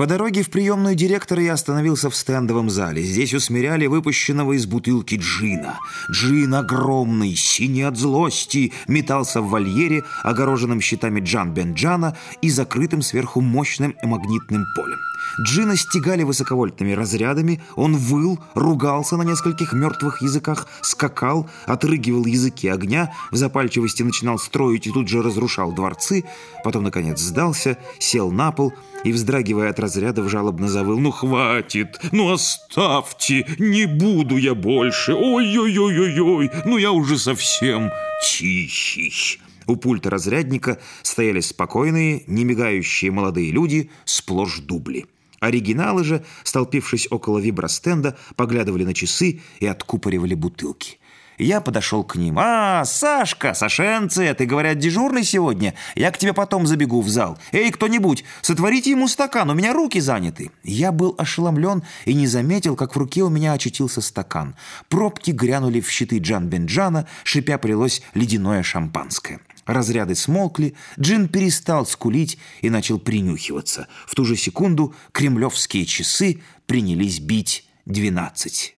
По дороге в приемную директора я остановился в стендовом зале. Здесь усмиряли выпущенного из бутылки джина. Джин огромный, синий от злости, метался в вольере, огороженном щитами Джан Бенджана и закрытым сверху мощным магнитным полем. Джина стегали высоковольтными разрядами, он выл, ругался на нескольких мертвых языках, скакал, отрыгивал языки огня, в запальчивости начинал строить и тут же разрушал дворцы, потом, наконец, сдался, сел на пол и, вздрагивая от разрядов, жалобно завыл. «Ну, хватит! Ну, оставьте! Не буду я больше! Ой-ой-ой-ой-ой! Ну, я уже совсем тихий!» У пульта разрядника стояли спокойные, не мигающие молодые люди, сплошь дубли. Оригиналы же, столпившись около вибростенда, поглядывали на часы и откупоривали бутылки. Я подошел к ним. «А, Сашка, Сашенце, ты, говорят, дежурный сегодня? Я к тебе потом забегу в зал. Эй, кто-нибудь, сотворите ему стакан, у меня руки заняты». Я был ошеломлен и не заметил, как в руке у меня очутился стакан. Пробки грянули в щиты Джан Бенджана, шипя прилось ледяное шампанское. Разряды смолкли, Джин перестал скулить и начал принюхиваться. В ту же секунду кремлевские часы принялись бить двенадцать.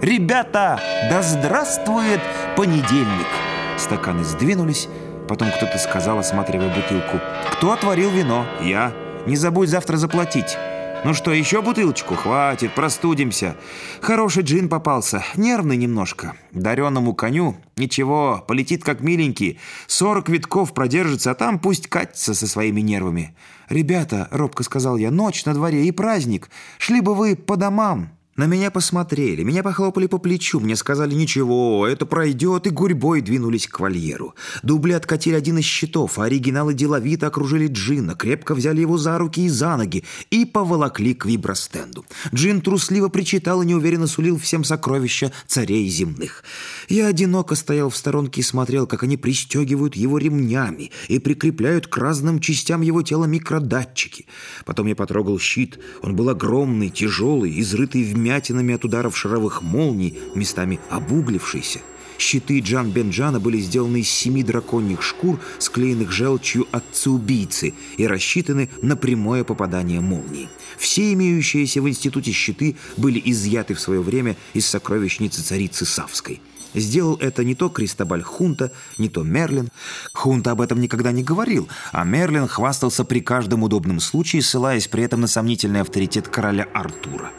«Ребята, да здравствует понедельник!» Стаканы сдвинулись, потом кто-то сказал, осматривая бутылку. «Кто отварил вино? Я. Не забудь завтра заплатить». «Ну что, еще бутылочку? Хватит, простудимся. Хороший джин попался, нервный немножко. Дареному коню ничего, полетит как миленький. Сорок витков продержится, а там пусть катится со своими нервами». «Ребята», — робко сказал я, — «ночь на дворе и праздник. Шли бы вы по домам». На меня посмотрели, меня похлопали по плечу, мне сказали «Ничего, это пройдет», и гурьбой двинулись к вольеру. Дубли откатили один из щитов, а оригиналы деловито окружили Джина, крепко взяли его за руки и за ноги и поволокли к вибростенду. Джин трусливо причитал и неуверенно сулил всем сокровища царей земных. Я одиноко стоял в сторонке и смотрел, как они пристегивают его ремнями и прикрепляют к разным частям его тела микродатчики. Потом я потрогал щит, он был огромный, тяжелый, изрытый в вмятинами от ударов шаровых молний, местами обуглившийся. Щиты Джан Бенджана были сделаны из семи драконьих шкур, склеенных желчью отца-убийцы и рассчитаны на прямое попадание молнии. Все имеющиеся в институте щиты были изъяты в свое время из сокровищницы царицы Савской. Сделал это не то Кристобаль Хунта, не то Мерлин. Хунта об этом никогда не говорил, а Мерлин хвастался при каждом удобном случае, ссылаясь при этом на сомнительный авторитет короля Артура.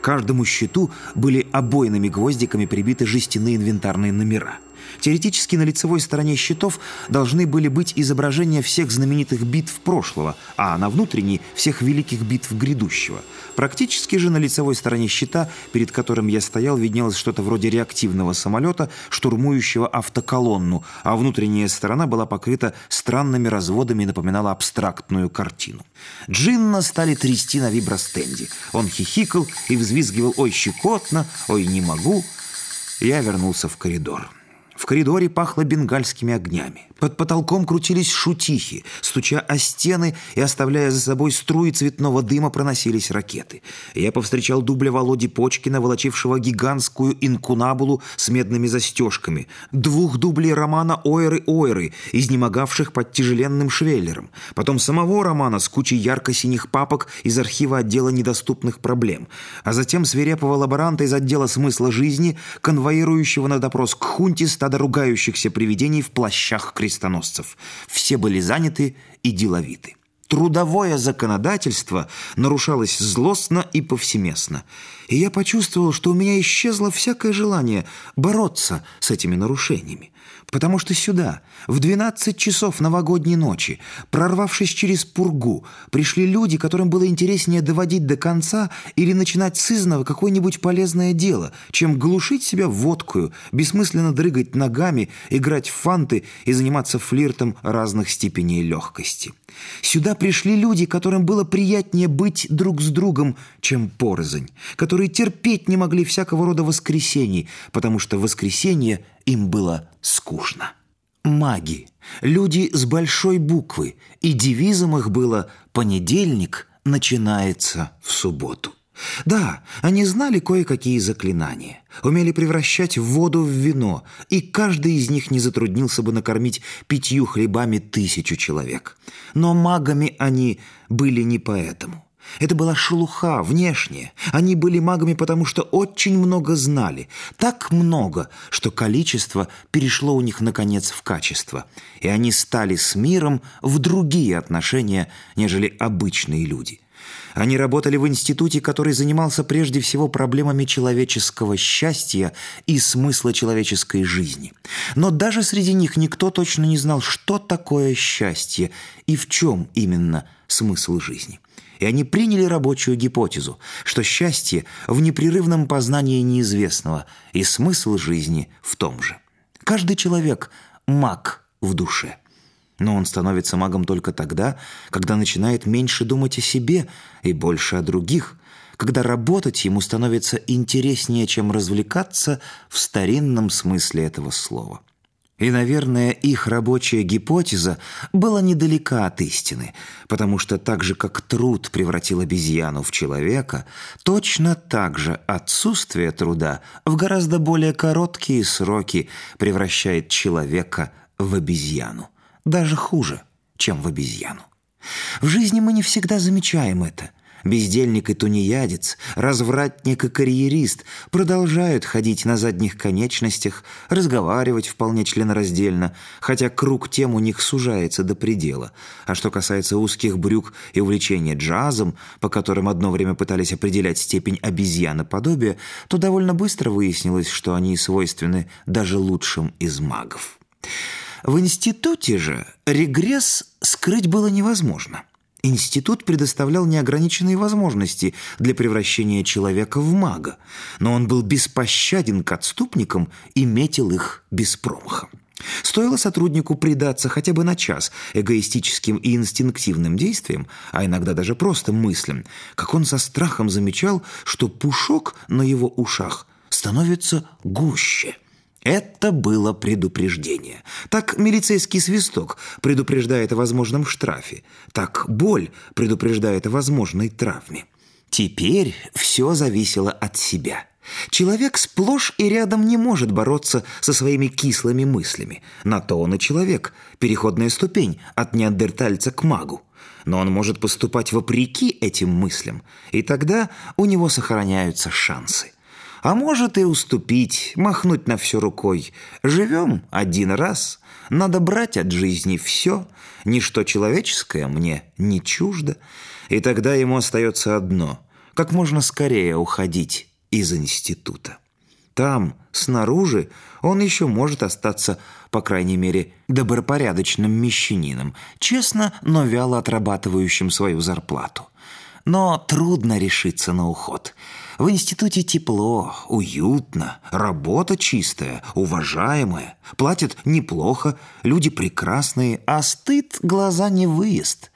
Каждому щиту были обойными гвоздиками прибиты жестяные инвентарные номера – Теоретически на лицевой стороне щитов должны были быть изображения всех знаменитых битв прошлого, а на внутренней – всех великих битв грядущего. Практически же на лицевой стороне щита, перед которым я стоял, виднелось что-то вроде реактивного самолета, штурмующего автоколонну, а внутренняя сторона была покрыта странными разводами и напоминала абстрактную картину. Джинна стали трясти на вибростенде. Он хихикал и взвизгивал «Ой, щекотно! Ой, не могу!» Я вернулся в коридор. В коридоре пахло бенгальскими огнями. Под потолком крутились шутихи. Стуча о стены и оставляя за собой струи цветного дыма, проносились ракеты. Я повстречал дубля Володи Почкина, волочившего гигантскую инкунабулу с медными застежками. Двух дублей романа «Ойры-ойры», изнемогавших под тяжеленным швеллером. Потом самого романа с кучей ярко-синих папок из архива отдела недоступных проблем. А затем свирепого лаборанта из отдела смысла жизни, конвоирующего на допрос к хунте стада ругающихся привидений в плащах крестоносцев. Все были заняты и деловиты. Трудовое законодательство нарушалось злостно и повсеместно. И я почувствовал, что у меня исчезло всякое желание бороться с этими нарушениями. Потому что сюда, в 12 часов новогодней ночи, прорвавшись через пургу, пришли люди, которым было интереснее доводить до конца или начинать с изного какое-нибудь полезное дело, чем глушить себя водкою, бессмысленно дрыгать ногами, играть в фанты и заниматься флиртом разных степеней легкости. Сюда пришли люди, которым было приятнее быть друг с другом, чем порознь, которые терпеть не могли всякого рода воскресений, потому что воскресенье им было скучно. Маги, люди с большой буквы, и девизом их было «понедельник начинается в субботу». Да, они знали кое-какие заклинания, умели превращать воду в вино, и каждый из них не затруднился бы накормить пятью хлебами тысячу человек. Но магами они были не поэтому. Это была шелуха, внешняя. Они были магами, потому что очень много знали. Так много, что количество перешло у них, наконец, в качество. И они стали с миром в другие отношения, нежели обычные люди. Они работали в институте, который занимался прежде всего проблемами человеческого счастья и смысла человеческой жизни. Но даже среди них никто точно не знал, что такое счастье и в чем именно смысл жизни и они приняли рабочую гипотезу, что счастье в непрерывном познании неизвестного и смысл жизни в том же. Каждый человек – маг в душе. Но он становится магом только тогда, когда начинает меньше думать о себе и больше о других, когда работать ему становится интереснее, чем развлекаться в старинном смысле этого слова – и, наверное, их рабочая гипотеза была недалека от истины, потому что так же, как труд превратил обезьяну в человека, точно так же отсутствие труда в гораздо более короткие сроки превращает человека в обезьяну. Даже хуже, чем в обезьяну. В жизни мы не всегда замечаем это – Бездельник и тунеядец, развратник и карьерист продолжают ходить на задних конечностях, разговаривать вполне членораздельно, хотя круг тем у них сужается до предела. А что касается узких брюк и увлечения джазом, по которым одно время пытались определять степень обезьяноподобия, то довольно быстро выяснилось, что они свойственны даже лучшим из магов. В институте же регресс скрыть было невозможно – Институт предоставлял неограниченные возможности для превращения человека в мага, но он был беспощаден к отступникам и метил их без промаха. Стоило сотруднику предаться хотя бы на час эгоистическим и инстинктивным действиям, а иногда даже просто мыслям, как он со страхом замечал, что пушок на его ушах становится гуще – это было предупреждение. Так милицейский свисток предупреждает о возможном штрафе. Так боль предупреждает о возможной травме. Теперь все зависело от себя. Человек сплошь и рядом не может бороться со своими кислыми мыслями. На то он и человек, переходная ступень от неандертальца к магу. Но он может поступать вопреки этим мыслям, и тогда у него сохраняются шансы. А может и уступить, махнуть на все рукой. Живем один раз, надо брать от жизни все, ничто человеческое мне не чуждо. И тогда ему остается одно – как можно скорее уходить из института. Там, снаружи, он еще может остаться, по крайней мере, добропорядочным мещанином, честно, но вяло отрабатывающим свою зарплату. Но трудно решиться на уход – в институте тепло, уютно, работа чистая, уважаемая, платят неплохо, люди прекрасные, а стыд глаза не выезд.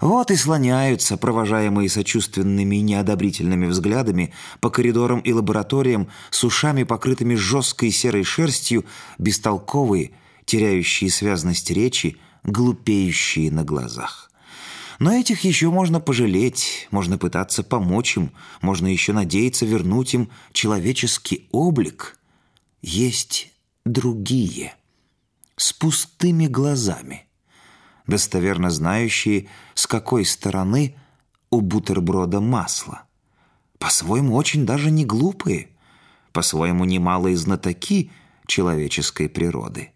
Вот и слоняются, провожаемые сочувственными и неодобрительными взглядами, по коридорам и лабораториям с ушами, покрытыми жесткой серой шерстью, бестолковые, теряющие связность речи, глупеющие на глазах. Но этих еще можно пожалеть, можно пытаться помочь им, можно еще надеяться вернуть им человеческий облик. Есть другие, с пустыми глазами, достоверно знающие, с какой стороны у бутерброда масло. По-своему, очень даже не глупые, по-своему, немалые знатоки человеческой природы,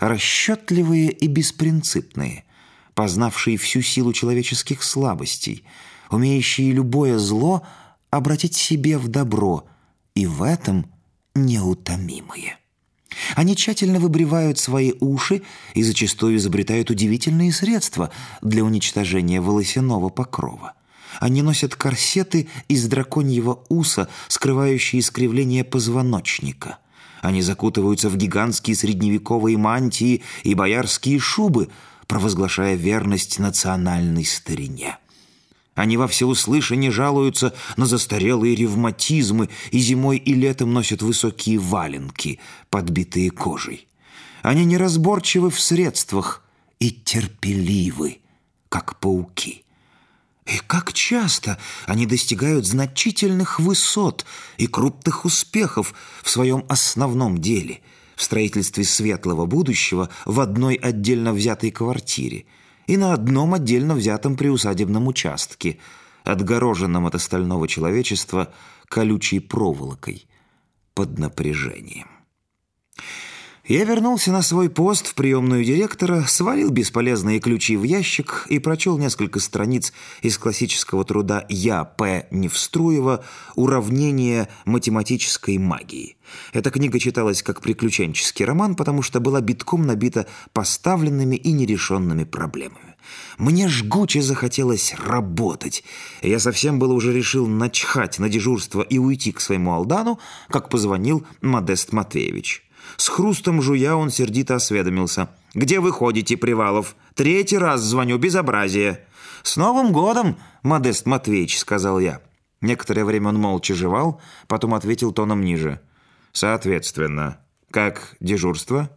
расчетливые и беспринципные – познавшие всю силу человеческих слабостей, умеющие любое зло обратить себе в добро, и в этом неутомимые. Они тщательно выбривают свои уши и зачастую изобретают удивительные средства для уничтожения волосяного покрова. Они носят корсеты из драконьего уса, скрывающие искривление позвоночника. Они закутываются в гигантские средневековые мантии и боярские шубы, провозглашая верность национальной старине. Они во всеуслышание жалуются на застарелые ревматизмы и зимой и летом носят высокие валенки, подбитые кожей. Они неразборчивы в средствах и терпеливы, как пауки. И как часто они достигают значительных высот и крупных успехов в своем основном деле, в строительстве светлого будущего в одной отдельно взятой квартире и на одном отдельно взятом приусадебном участке, отгороженном от остального человечества колючей проволокой под напряжением. Я вернулся на свой пост в приемную директора, свалил бесполезные ключи в ящик и прочел несколько страниц из классического труда Я. П. Невструева «Уравнение математической магии». Эта книга читалась как приключенческий роман, потому что была битком набита поставленными и нерешенными проблемами. Мне жгуче захотелось работать. Я совсем было уже решил начхать на дежурство и уйти к своему Алдану, как позвонил Модест Матвеевич. С хрустом жуя он сердито осведомился. «Где вы ходите, Привалов? Третий раз звоню, безобразие!» «С Новым годом, Модест Матвеевич!» — сказал я. Некоторое время он молча жевал, потом ответил тоном ниже. «Соответственно, как дежурство?»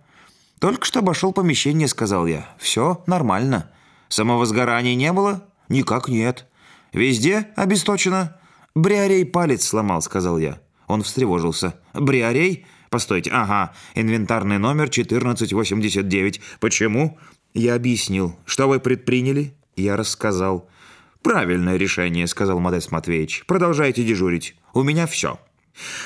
«Только что обошел помещение», — сказал я. «Все нормально. Самовозгораний не было?» «Никак нет». «Везде обесточено?» «Бриарей палец сломал», — сказал я. Он встревожился. «Бриарей? Постойте, ага, инвентарный номер 1489. Почему? Я объяснил. Что вы предприняли? Я рассказал. Правильное решение, сказал Модест Матвеевич. Продолжайте дежурить. У меня все.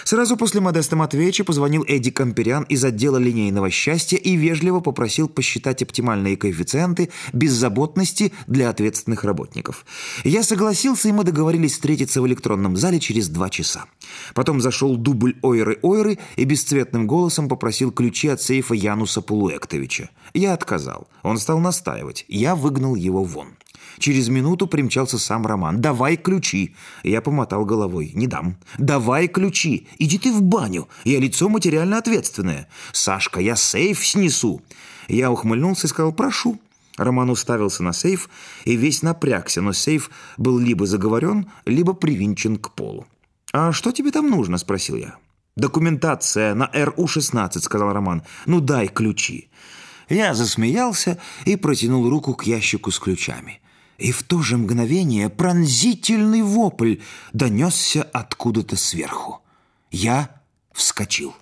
Сразу после Модеста Матвеевича позвонил Эдди Камперян из отдела линейного счастья и вежливо попросил посчитать оптимальные коэффициенты беззаботности для ответственных работников. Я согласился, и мы договорились встретиться в электронном зале через два часа. Потом зашел дубль Ойры-Ойры и бесцветным голосом попросил ключи от сейфа Януса Полуэктовича. Я отказал. Он стал настаивать. Я выгнал его вон. Через минуту примчался сам Роман. «Давай ключи!» Я помотал головой. «Не дам». «Давай ключи! Иди ты в баню! Я лицо материально ответственное!» «Сашка, я сейф снесу!» Я ухмыльнулся и сказал «Прошу». Роман уставился на сейф и весь напрягся, но сейф был либо заговорен, либо привинчен к полу. «А что тебе там нужно?» – спросил я. «Документация на РУ-16», – сказал Роман. «Ну дай ключи». Я засмеялся и протянул руку к ящику с ключами. И в то же мгновение пронзительный вопль донесся откуда-то сверху. Я вскочил.